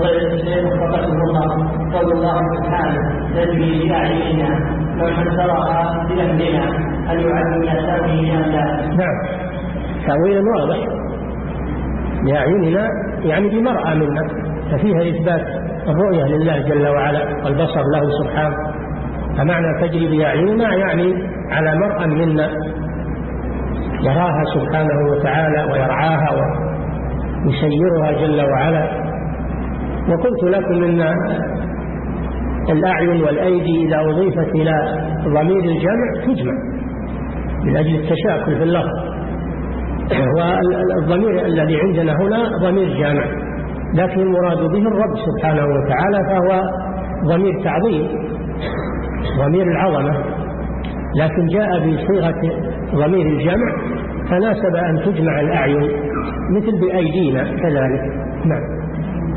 وغير التفسير وفقكم الله قول الله سبحانه تجري بأعيننا لو فسرها بأهلنا هل يعد من أسامه أم لا؟ نعم. تأويل واضح. بأعيننا يعني بمرأى منا. ففيها إثبات الرؤية لله جل وعلا والبصر له سبحانه. فمعنى تجري بأعيننا يعني على مرأى منا. يراها سبحانه وتعالى ويرعاها ويسيرها جل وعلا. وقلت لكم إن الأعين والأيدي إذا أضيفت إلى ضمير الجمع تجمع من أجل التشاكل في اللفظ. والضمير الذي عندنا هنا ضمير جامع. لكن المراد به الرب سبحانه وتعالى فهو ضمير تعظيم ضمير العظمة. لكن جاء بصيغة ضمير الجمع فناسب أن تجمع الأعين مثل بأيدينا كذلك. نعم.